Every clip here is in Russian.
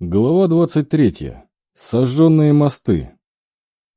Глава 23. Сожженные мосты.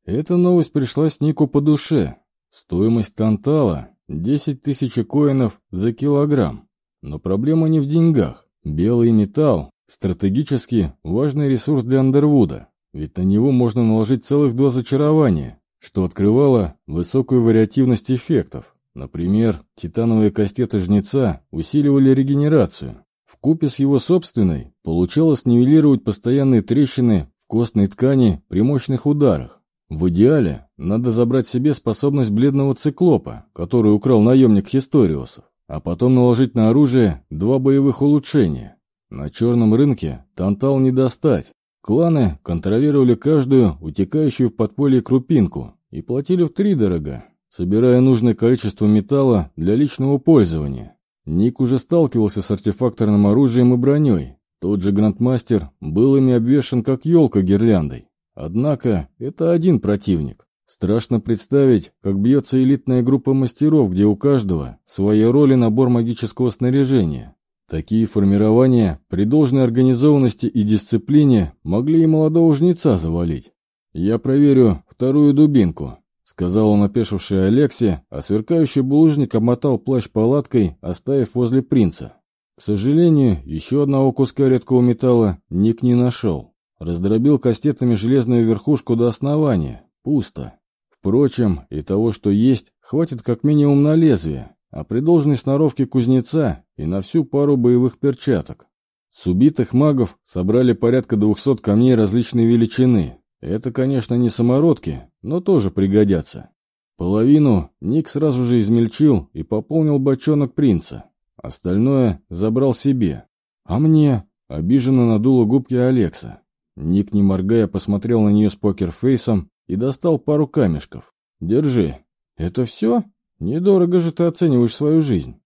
Эта новость пришла с Нику по душе. Стоимость тантала – 10 тысяч коинов за килограмм. Но проблема не в деньгах. Белый металл – стратегически важный ресурс для Андервуда, ведь на него можно наложить целых два зачарования, что открывало высокую вариативность эффектов. Например, титановые кастеты жнеца усиливали регенерацию, в купе с его собственной получалось нивелировать постоянные трещины в костной ткани при мощных ударах. В идеале надо забрать себе способность бледного циклопа, который украл наемник Хисториусов, а потом наложить на оружие два боевых улучшения. На черном рынке тантал не достать. Кланы контролировали каждую утекающую в подполье крупинку и платили втридорога, собирая нужное количество металла для личного пользования. Ник уже сталкивался с артефакторным оружием и броней. Тот же Грандмастер был ими обвешан как елка гирляндой. Однако это один противник. Страшно представить, как бьется элитная группа мастеров, где у каждого своя роль и набор магического снаряжения. Такие формирования при должной организованности и дисциплине могли и молодого жнеца завалить. Я проверю вторую дубинку. Сказал он опешившей Алексе, а сверкающий булыжник обмотал плащ палаткой, оставив возле принца. К сожалению, еще одного куска редкого металла Ник не нашел. Раздробил кастетами железную верхушку до основания. Пусто. Впрочем, и того, что есть, хватит как минимум на лезвие, а при должной сноровке кузнеца и на всю пару боевых перчаток. С убитых магов собрали порядка двухсот камней различной величины, это, конечно, не самородки, но тоже пригодятся. Половину Ник сразу же измельчил и пополнил бочонок принца. Остальное забрал себе. А мне? Обиженно надуло губки Алекса. Ник, не моргая, посмотрел на нее с покерфейсом и достал пару камешков. «Держи. Это все? Недорого же ты оцениваешь свою жизнь.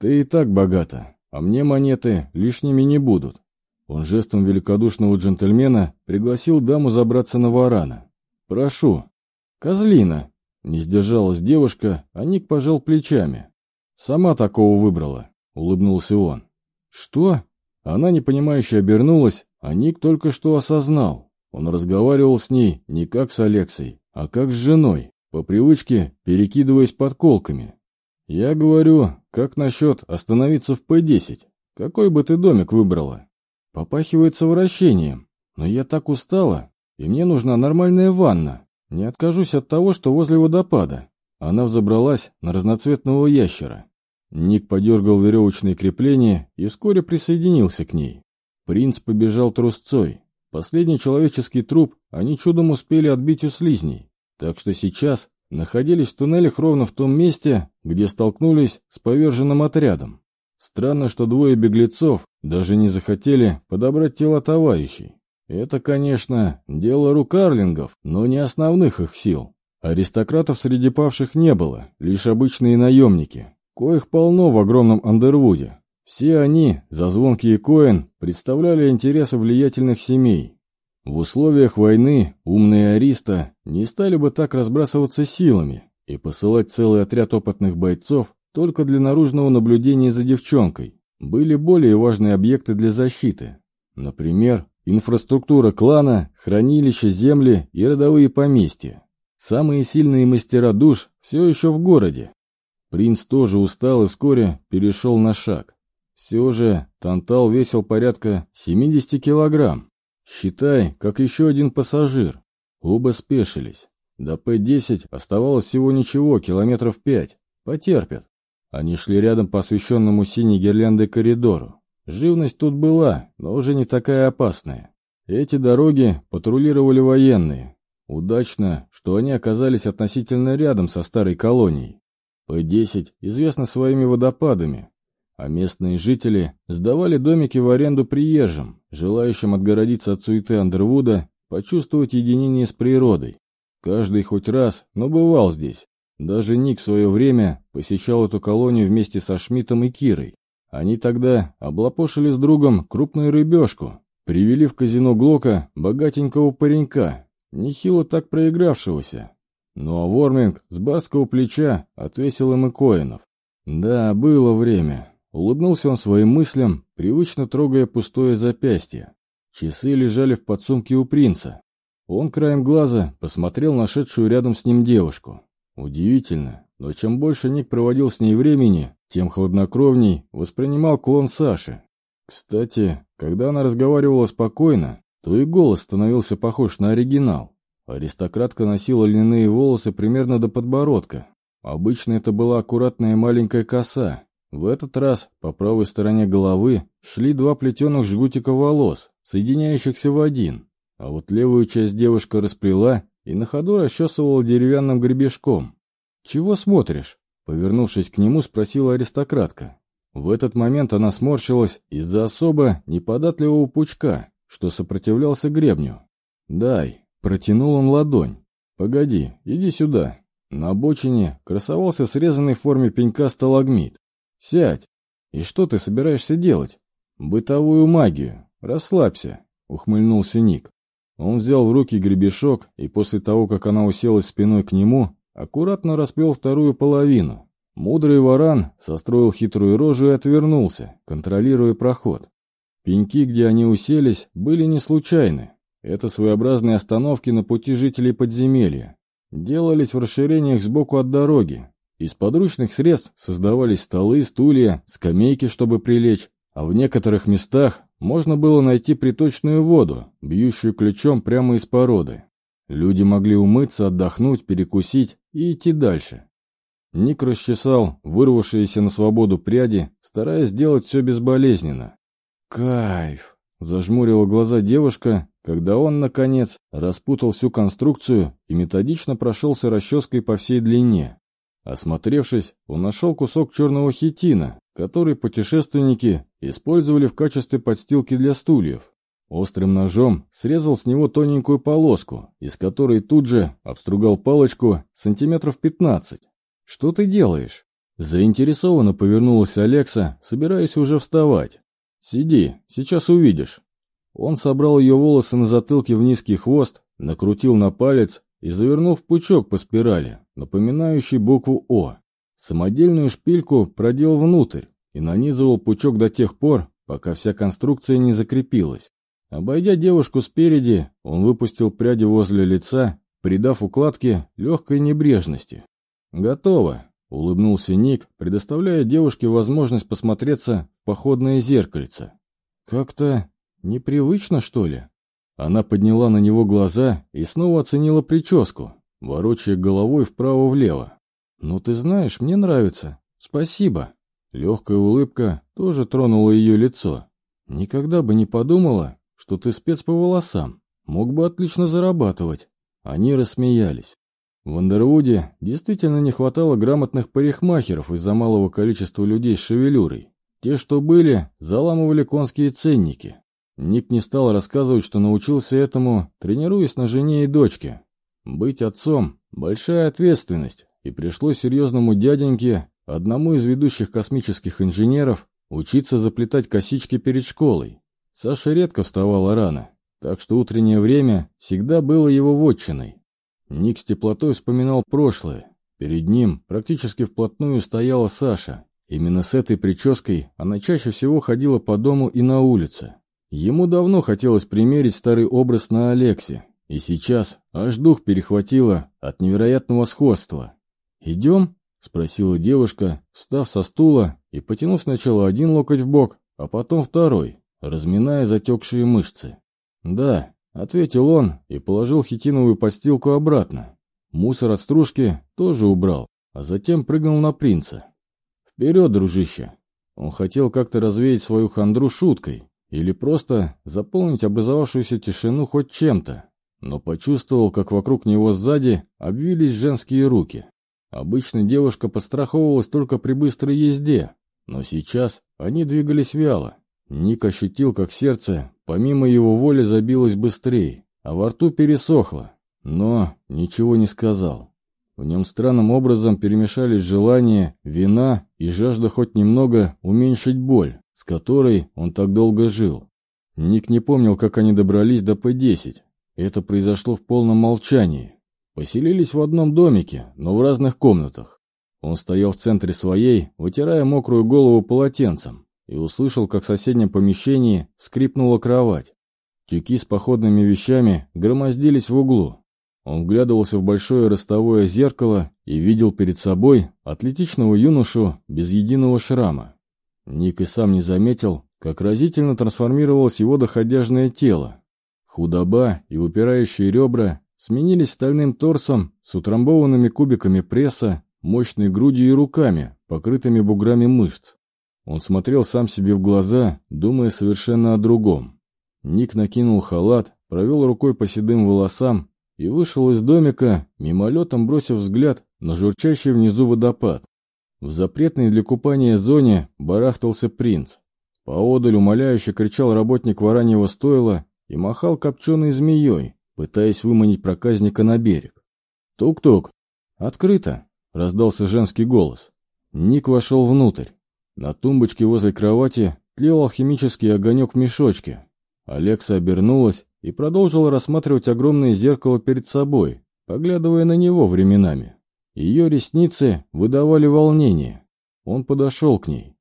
Ты и так богата, а мне монеты лишними не будут. Он жестом великодушного джентльмена пригласил даму забраться на варана. «Прошу». «Козлина!» — не сдержалась девушка, а Ник пожал плечами. «Сама такого выбрала», — улыбнулся он. «Что?» Она непонимающе обернулась, а Ник только что осознал. Он разговаривал с ней не как с Алексой, а как с женой, по привычке перекидываясь подколками. «Я говорю, как насчет остановиться в П-10? Какой бы ты домик выбрала?» Попахивает совращением. Но я так устала, и мне нужна нормальная ванна. Не откажусь от того, что возле водопада. Она взобралась на разноцветного ящера. Ник подергал веревочные крепления и вскоре присоединился к ней. Принц побежал трусцой. Последний человеческий труп они чудом успели отбить у слизней. Так что сейчас находились в туннелях ровно в том месте, где столкнулись с поверженным отрядом. Странно, что двое беглецов даже не захотели подобрать тела товарищей. Это, конечно, дело рук арлингов, но не основных их сил. Аристократов среди павших не было, лишь обычные наемники, коих полно в огромном Андервуде. Все они, за звонкие коин, представляли интересы влиятельных семей. В условиях войны умные ариста не стали бы так разбрасываться силами и посылать целый отряд опытных бойцов только для наружного наблюдения за девчонкой. Были более важные объекты для защиты. Например, инфраструктура клана, хранилища, земли и родовые поместья. Самые сильные мастера душ все еще в городе. Принц тоже устал и вскоре перешел на шаг. Все же Тантал весил порядка 70 килограмм. Считай, как еще один пассажир. Оба спешились. До П-10 оставалось всего ничего, километров пять. Потерпят. Они шли рядом по освещенному синей гирляндой коридору. Живность тут была, но уже не такая опасная. Эти дороги патрулировали военные. Удачно, что они оказались относительно рядом со старой колонией. П-10 известна своими водопадами, а местные жители сдавали домики в аренду приезжим, желающим отгородиться от суеты Андервуда, почувствовать единение с природой. Каждый хоть раз, но бывал здесь, даже Ник в свое время посещал эту колонию вместе со Шмидтом и Кирой. Они тогда облапошили с другом крупную рыбешку, привели в казино Глока богатенького паренька, нехило так проигравшегося. Ну а Ворминг с баского плеча отвесил им и коинов. Да, было время. Улыбнулся он своим мыслям, привычно трогая пустое запястье. Часы лежали в подсумке у принца. Он краем глаза посмотрел на шедшую рядом с ним девушку. Удивительно, но чем больше Ник проводил с ней времени, тем хладнокровней воспринимал клон Саши. Кстати, когда она разговаривала спокойно, то и голос становился похож на оригинал. Аристократка носила льняные волосы примерно до подбородка. Обычно это была аккуратная маленькая коса. В этот раз по правой стороне головы шли два плетеных жгутика волос, соединяющихся в один. А вот левую часть девушка расплела и на ходу расчесывала деревянным гребешком. «Чего смотришь?» Повернувшись к нему, спросила аристократка. В этот момент она сморщилась из-за особо неподатливого пучка, что сопротивлялся гребню. «Дай», — протянул он ладонь. «Погоди, иди сюда». На обочине красовался срезанный в форме пенька сталагмит. «Сядь. И что ты собираешься делать?» «Бытовую магию. Расслабься», — ухмыльнулся Ник. Он взял в руки гребешок и после того, как она уселась спиной к нему, аккуратно расплел вторую половину. Мудрый варан состроил хитрую рожу и отвернулся, контролируя проход. Пеньки, где они уселись, были не случайны. Это своеобразные остановки на пути жителей подземелья. Делались в расширениях сбоку от дороги. Из подручных средств создавались столы, стулья, скамейки, чтобы прилечь, а в некоторых местах можно было найти приточную воду, бьющую ключом прямо из породы. Люди могли умыться, отдохнуть, перекусить и идти дальше. Ник расчесал вырвавшиеся на свободу пряди, стараясь сделать все безболезненно. «Кайф!» — зажмурила глаза девушка, когда он, наконец, распутал всю конструкцию и методично прошелся расческой по всей длине. Осмотревшись, он нашел кусок черного хитина, который путешественники использовали в качестве подстилки для стульев. Острым ножом срезал с него тоненькую полоску, из которой тут же обстругал палочку сантиметров 15. «Что ты делаешь?» Заинтересованно повернулась Алекса, собираясь уже вставать. «Сиди, сейчас увидишь». Он собрал ее волосы на затылке в низкий хвост, накрутил на палец и завернул в пучок по спирали, напоминающий букву «О». Самодельную шпильку продел внутрь и нанизывал пучок до тех пор, пока вся конструкция не закрепилась. Обойдя девушку спереди, он выпустил пряди возле лица, придав укладке легкой небрежности. «Готово», — улыбнулся Ник, предоставляя девушке возможность посмотреться в походное зеркальце. «Как-то непривычно, что ли?» Она подняла на него глаза и снова оценила прическу, ворочая головой вправо-влево. «Ну, ты знаешь, мне нравится. Спасибо». Легкая улыбка тоже тронула ее лицо. «Никогда бы не подумала, что ты спец по волосам. Мог бы отлично зарабатывать». Они рассмеялись. В Андервуде действительно не хватало грамотных парикмахеров из-за малого количества людей с шевелюрой. Те, что были, заламывали конские ценники. Ник не стал рассказывать, что научился этому, тренируясь на жене и дочке. Быть отцом – большая ответственность, и пришлось серьезному дяденьке, одному из ведущих космических инженеров, учиться заплетать косички перед школой. Саша редко вставала рано, так что утреннее время всегда было его вотчиной. Ник с теплотой вспоминал прошлое. Перед ним практически вплотную стояла Саша. Именно с этой прической она чаще всего ходила по дому и на улице. Ему давно хотелось примерить старый образ на Алексе, и сейчас аж дух перехватило от невероятного сходства. «Идем?» — спросила девушка, встав со стула и потянув сначала один локоть в бок, а потом второй, разминая затекшие мышцы. «Да», — ответил он и положил хитиновую подстилку обратно. Мусор от стружки тоже убрал, а затем прыгнул на принца. «Вперед, дружище!» Он хотел как-то развеять свою хандру шуткой, или просто заполнить образовавшуюся тишину хоть чем-то, но почувствовал, как вокруг него сзади обвились женские руки. Обычно девушка подстраховывалась только при быстрой езде, но сейчас они двигались вяло. Ник ощутил, как сердце, помимо его воли, забилось быстрее, а во рту пересохло, но ничего не сказал. В нем странным образом перемешались желание, вина и жажда хоть немного уменьшить боль с которой он так долго жил. Ник не помнил, как они добрались до П-10. Это произошло в полном молчании. Поселились в одном домике, но в разных комнатах. Он стоял в центре своей, вытирая мокрую голову полотенцем, и услышал, как в соседнем помещении скрипнула кровать. Тюки с походными вещами громоздились в углу. Он вглядывался в большое ростовое зеркало и видел перед собой атлетичного юношу без единого шрама. Ник и сам не заметил, как разительно трансформировалось его доходяжное тело. Худоба и упирающие ребра сменились стальным торсом с утрамбованными кубиками пресса, мощной грудью и руками, покрытыми буграми мышц. Он смотрел сам себе в глаза, думая совершенно о другом. Ник накинул халат, провел рукой по седым волосам и вышел из домика, мимолетом бросив взгляд на журчащий внизу водопад. В запретной для купания зоне барахтался принц. Поодаль умоляюще кричал работник вараньего стойла и махал копченой змеей, пытаясь выманить проказника на берег. «Тук-тук!» «Открыто!» — раздался женский голос. Ник вошел внутрь. На тумбочке возле кровати тлел алхимический огонек в мешочке. Алекса обернулась и продолжила рассматривать огромное зеркало перед собой, поглядывая на него временами. Ее ресницы выдавали волнение. Он подошел к ней.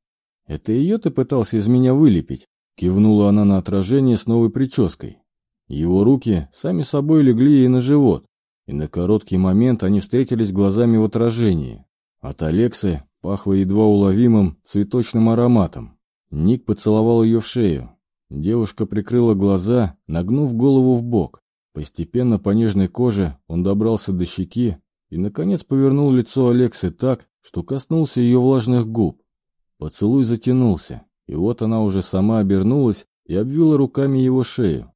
«Это ее ты пытался из меня вылепить?» Кивнула она на отражение с новой прической. Его руки сами собой легли ей на живот, и на короткий момент они встретились глазами в отражении. От Алексы пахло едва уловимым цветочным ароматом. Ник поцеловал ее в шею. Девушка прикрыла глаза, нагнув голову в бок. Постепенно по нежной коже он добрался до щеки и, наконец, повернул лицо Алексы так, что коснулся ее влажных губ. Поцелуй затянулся, и вот она уже сама обернулась и обвила руками его шею.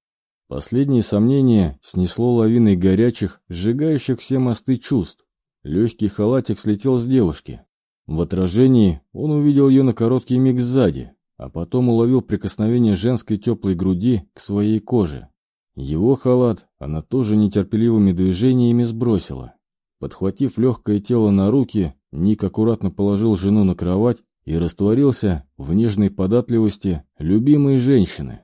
Последние сомнения снесло лавиной горячих, сжигающих все мосты чувств. Легкий халатик слетел с девушки. В отражении он увидел ее на короткий миг сзади, а потом уловил прикосновение женской теплой груди к своей коже. Его халат она тоже нетерпеливыми движениями сбросила. Подхватив легкое тело на руки, Ник аккуратно положил жену на кровать и растворился в нежной податливости любимой женщины.